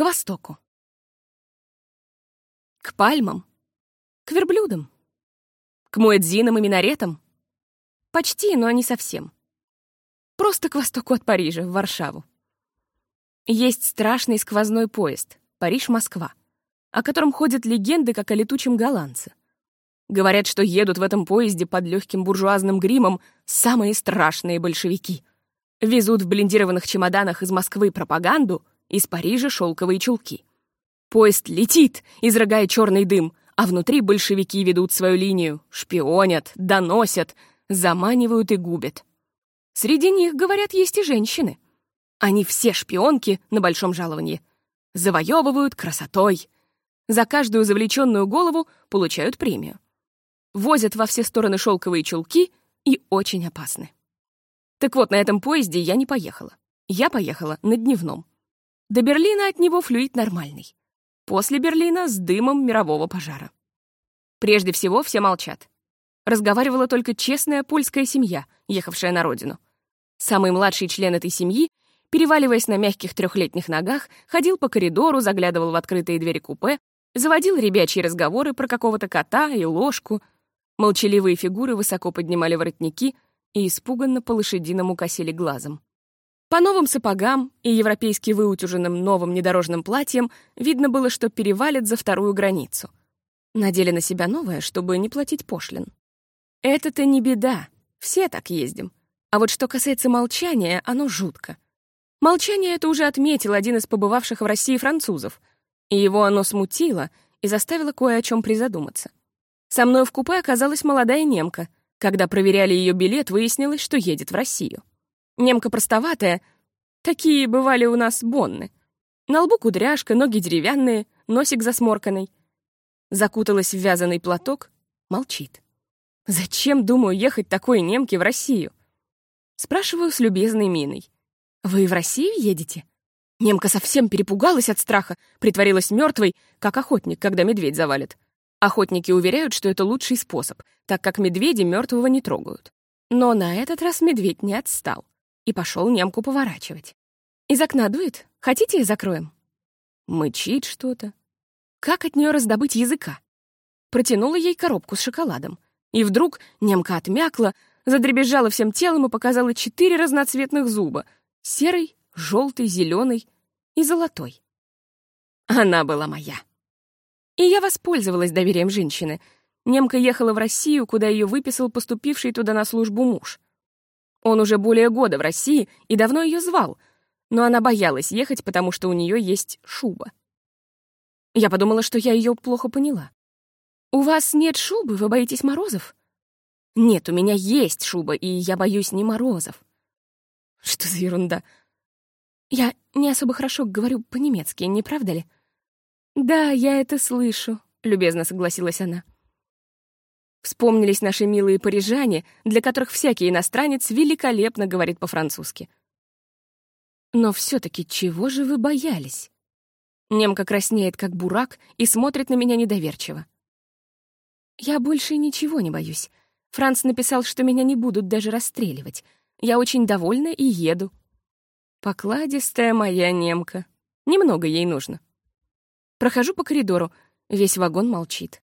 к востоку. К пальмам, к верблюдам, к муэдзинам и минаретам. Почти, но не совсем. Просто к востоку от Парижа, в Варшаву. Есть страшный сквозной поезд «Париж-Москва», о котором ходят легенды, как о летучем голландце. Говорят, что едут в этом поезде под легким буржуазным гримом самые страшные большевики. Везут в блиндированных чемоданах из Москвы пропаганду, из Парижа шелковые чулки. Поезд летит, изрыгая черный дым, а внутри большевики ведут свою линию, шпионят, доносят, заманивают и губят. Среди них, говорят, есть и женщины. Они все шпионки на большом жаловании. Завоевывают красотой. За каждую завлеченную голову получают премию возят во все стороны шелковые чулки и очень опасны. Так вот, на этом поезде я не поехала. Я поехала на дневном. До Берлина от него флюид нормальный. После Берлина с дымом мирового пожара. Прежде всего, все молчат. Разговаривала только честная польская семья, ехавшая на родину. Самый младший член этой семьи, переваливаясь на мягких трехлетних ногах, ходил по коридору, заглядывал в открытые двери купе, заводил ребячьи разговоры про какого-то кота и ложку, Молчаливые фигуры высоко поднимали воротники и испуганно по-лошадиному косили глазом. По новым сапогам и европейски выутюженным новым недорожным платьям видно было, что перевалят за вторую границу. Надели на себя новое, чтобы не платить пошлин. Это-то не беда, все так ездим. А вот что касается молчания, оно жутко. Молчание это уже отметил один из побывавших в России французов, и его оно смутило и заставило кое о чем призадуматься. Со мной в купе оказалась молодая немка. Когда проверяли ее билет, выяснилось, что едет в Россию. Немка простоватая. Такие бывали у нас бонны. На лбу кудряшка, ноги деревянные, носик засморканный. Закуталась в вязаный платок, молчит. Зачем, думаю, ехать такой немке в Россию? Спрашиваю с любезной миной. Вы в Россию едете? Немка совсем перепугалась от страха, притворилась мертвой, как охотник, когда медведь завалит. Охотники уверяют, что это лучший способ, так как медведи мертвого не трогают. Но на этот раз медведь не отстал и пошел немку поворачивать. Из окна дует? Хотите, закроем? Мычит что-то. Как от нее раздобыть языка? Протянула ей коробку с шоколадом. И вдруг немка отмякла, задребезжала всем телом и показала четыре разноцветных зуба — серый, желтый, зеленый и золотой. Она была моя. И я воспользовалась доверием женщины. Немка ехала в Россию, куда ее выписал поступивший туда на службу муж. Он уже более года в России и давно ее звал, но она боялась ехать, потому что у нее есть шуба. Я подумала, что я ее плохо поняла. «У вас нет шубы, вы боитесь морозов?» «Нет, у меня есть шуба, и я боюсь не морозов». «Что за ерунда?» «Я не особо хорошо говорю по-немецки, не правда ли?» «Да, я это слышу», — любезно согласилась она. Вспомнились наши милые парижане, для которых всякий иностранец великолепно говорит по-французски. Но все таки чего же вы боялись? Немка краснеет, как бурак, и смотрит на меня недоверчиво. Я больше ничего не боюсь. Франц написал, что меня не будут даже расстреливать. Я очень довольна и еду. Покладистая моя немка. Немного ей нужно. Прохожу по коридору, весь вагон молчит.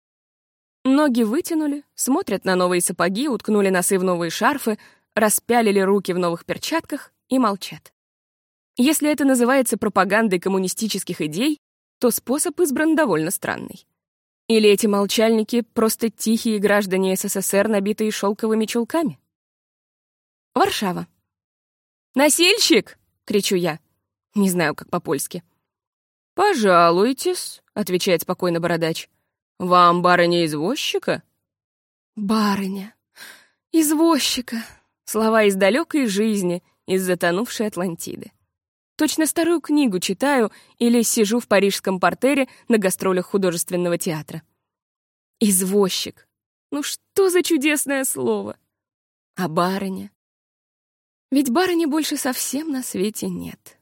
Ноги вытянули, смотрят на новые сапоги, уткнули носы в новые шарфы, распялили руки в новых перчатках и молчат. Если это называется пропагандой коммунистических идей, то способ избран довольно странный. Или эти молчальники — просто тихие граждане СССР, набитые шелковыми чулками? Варшава. «Насильщик!» — кричу я. Не знаю, как по-польски. «Пожалуйтесь», — отвечает спокойно бородач. «Вам барыня-извозчика?» «Барыня, извозчика», слова из далекой жизни, из затонувшей Атлантиды. Точно старую книгу читаю или сижу в парижском портере на гастролях художественного театра. Извозчик. Ну что за чудесное слово? А барыня? Ведь барыни больше совсем на свете нет.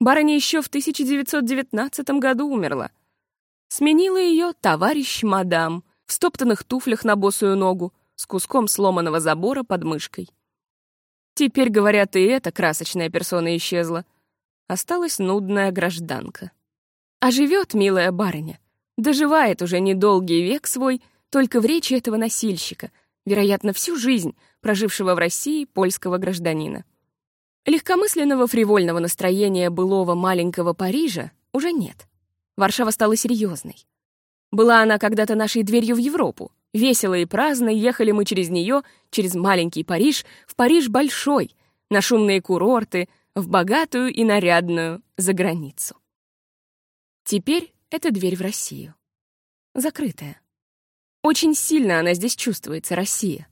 Барыня еще в 1919 году умерла. Сменила ее товарищ мадам в стоптанных туфлях на босую ногу с куском сломанного забора под мышкой. Теперь, говорят, и эта красочная персона исчезла. Осталась нудная гражданка. А живет, милая барыня, доживает уже недолгий век свой только в речи этого носильщика, вероятно, всю жизнь прожившего в России польского гражданина. Легкомысленного фривольного настроения былого маленького Парижа уже нет. Варшава стала серьезной. Была она когда-то нашей дверью в Европу. Весело и праздно ехали мы через нее, через маленький Париж, в Париж большой, на шумные курорты, в богатую и нарядную за границу. Теперь это дверь в Россию. Закрытая. Очень сильно она здесь чувствуется, Россия.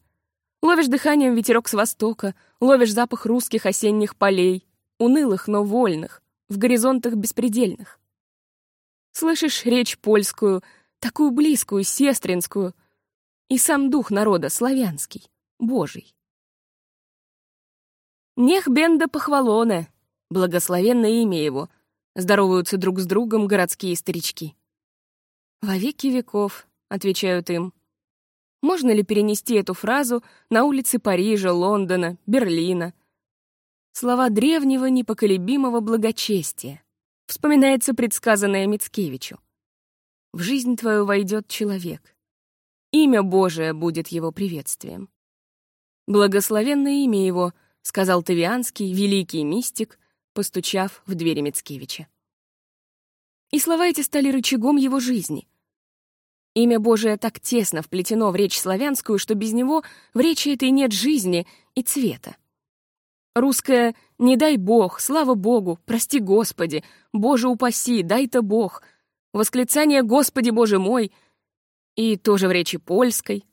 Ловишь дыханием ветерок с востока, ловишь запах русских осенних полей, унылых, но вольных, в горизонтах беспредельных. Слышишь речь польскую, такую близкую, сестринскую, и сам дух народа славянский, божий. Нех бенда похвалоне, благословенное имя его, здороваются друг с другом городские старички. «Во веки веков», — отвечают им, можно ли перенести эту фразу на улицы Парижа, Лондона, Берлина? Слова древнего непоколебимого благочестия. Вспоминается предсказанное Мицкевичу. В жизнь твою войдет человек. Имя Божие будет его приветствием. Благословенное имя его, сказал Тавианский, великий мистик, постучав в двери Мицкевича. И слова эти стали рычагом его жизни, Имя Божие так тесно вплетено в речь славянскую, что без него в речи этой нет жизни и цвета. Русское «не дай Бог», «слава Богу», «прости Господи», «Боже упаси», «дай-то Бог», восклицание «Господи Боже мой» и тоже в речи польской.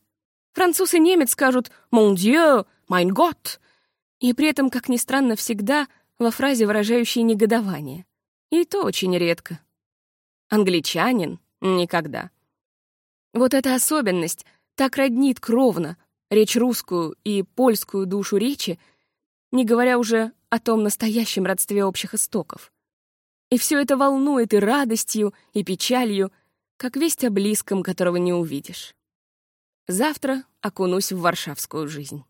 Француз и немец скажут «Mon Dieu», «Mein Gott», и при этом, как ни странно, всегда во фразе, выражающей негодование. И то очень редко. Англичанин — никогда. Вот эта особенность так роднит кровно речь русскую и польскую душу речи, не говоря уже о том настоящем родстве общих истоков. И все это волнует и радостью, и печалью, как весть о близком, которого не увидишь. Завтра окунусь в варшавскую жизнь.